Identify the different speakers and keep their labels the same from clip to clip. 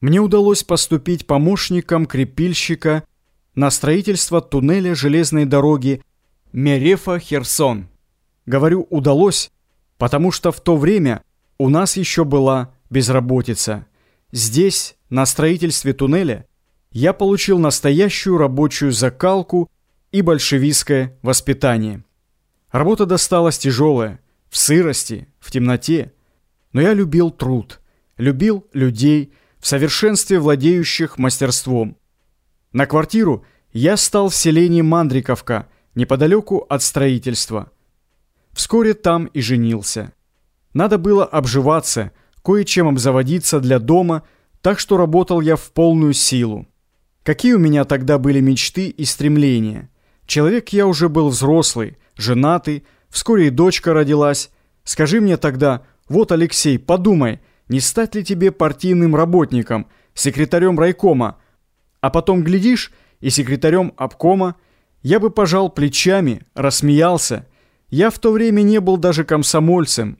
Speaker 1: Мне удалось поступить помощником крепильщика на строительство туннеля железной дороги Мерефа-Херсон. Говорю «удалось», потому что в то время у нас еще была безработица. Здесь, на строительстве туннеля, я получил настоящую рабочую закалку и большевистское воспитание. Работа досталась тяжелая, в сырости, в темноте, но я любил труд, любил людей, в совершенстве владеющих мастерством. На квартиру я стал в селении Мандриковка, неподалеку от строительства. Вскоре там и женился. Надо было обживаться, кое-чем обзаводиться для дома, так что работал я в полную силу. Какие у меня тогда были мечты и стремления? Человек я уже был взрослый, женатый, вскоре и дочка родилась. Скажи мне тогда, вот, Алексей, подумай, не стать ли тебе партийным работником, секретарем райкома, а потом глядишь и секретарем обкома, я бы пожал плечами, рассмеялся. Я в то время не был даже комсомольцем.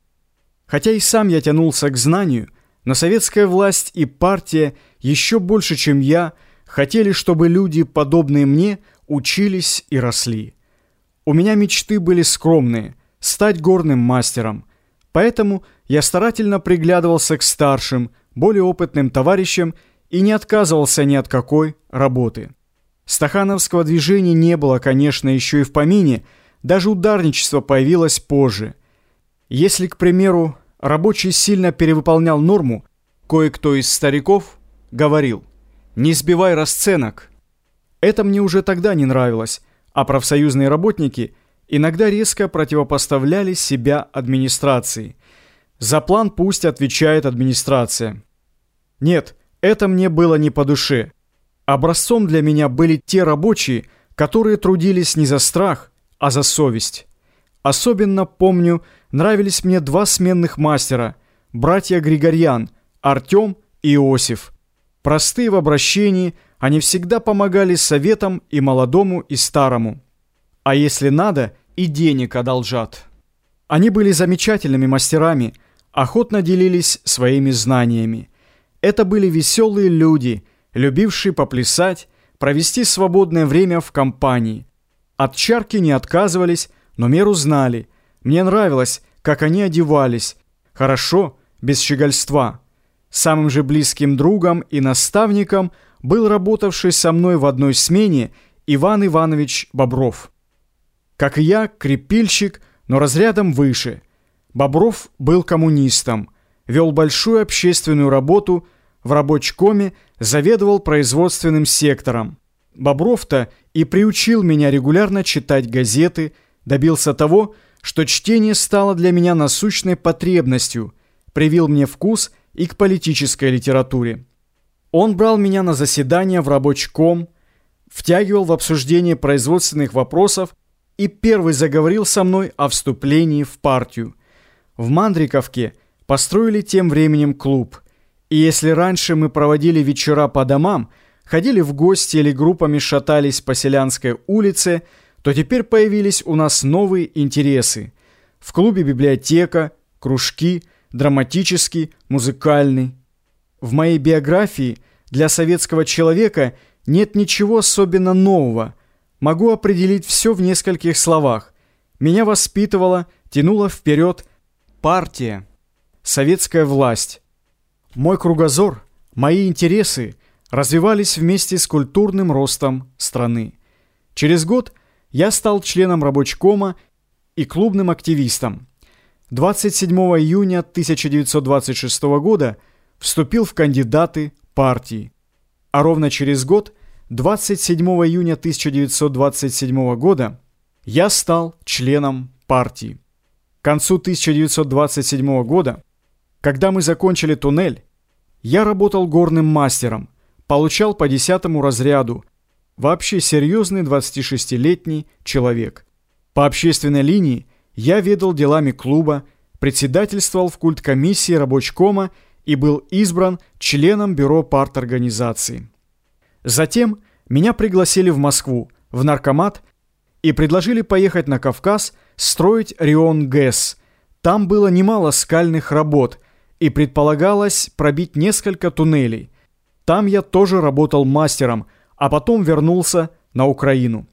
Speaker 1: Хотя и сам я тянулся к знанию, но советская власть и партия еще больше, чем я, хотели, чтобы люди, подобные мне, учились и росли. У меня мечты были скромные – стать горным мастером – Поэтому я старательно приглядывался к старшим, более опытным товарищам и не отказывался ни от какой работы. Стахановского движения не было, конечно, еще и в помине, даже ударничество появилось позже. Если, к примеру, рабочий сильно перевыполнял норму, кое-кто из стариков говорил «не сбивай расценок». Это мне уже тогда не нравилось, а профсоюзные работники – иногда резко противопоставляли себя администрации. За план пусть отвечает администрация. Нет, это мне было не по душе. Образцом для меня были те рабочие, которые трудились не за страх, а за совесть. Особенно, помню, нравились мне два сменных мастера, братья Григорьян, Артем и Иосиф. Простые в обращении, они всегда помогали советам и молодому, и старому. А если надо, и денег одолжат. Они были замечательными мастерами, охотно делились своими знаниями. Это были веселые люди, любившие поплясать, провести свободное время в компании. От чарки не отказывались, но меру знали. Мне нравилось, как они одевались. Хорошо, без щегольства. Самым же близким другом и наставником был работавший со мной в одной смене Иван Иванович Бобров. Как и я, крепильщик, но разрядом выше. Бобров был коммунистом, вел большую общественную работу, в рабочкоме заведовал производственным сектором. Бобров-то и приучил меня регулярно читать газеты, добился того, что чтение стало для меня насущной потребностью, привил мне вкус и к политической литературе. Он брал меня на заседания в рабочком, втягивал в обсуждение производственных вопросов и первый заговорил со мной о вступлении в партию. В Мандриковке построили тем временем клуб. И если раньше мы проводили вечера по домам, ходили в гости или группами шатались по Селянской улице, то теперь появились у нас новые интересы. В клубе библиотека, кружки, драматический, музыкальный. В моей биографии для советского человека нет ничего особенно нового – могу определить все в нескольких словах. Меня воспитывала, тянула вперед партия, советская власть. Мой кругозор, мои интересы развивались вместе с культурным ростом страны. Через год я стал членом рабочкома и клубным активистом. 27 июня 1926 года вступил в кандидаты партии, а ровно через год – 27 июня 1927 года я стал членом партии. К концу 1927 года, когда мы закончили туннель, я работал горным мастером, получал по десятому разряду, вообще серьезный 26-летний человек. По общественной линии я ведал делами клуба, председательствовал в культкомиссии рабочкома и был избран членом бюро парторганизации. Затем меня пригласили в Москву, в наркомат, и предложили поехать на Кавказ строить Рион ГЭС. Там было немало скальных работ, и предполагалось пробить несколько туннелей. Там я тоже работал мастером, а потом вернулся на Украину.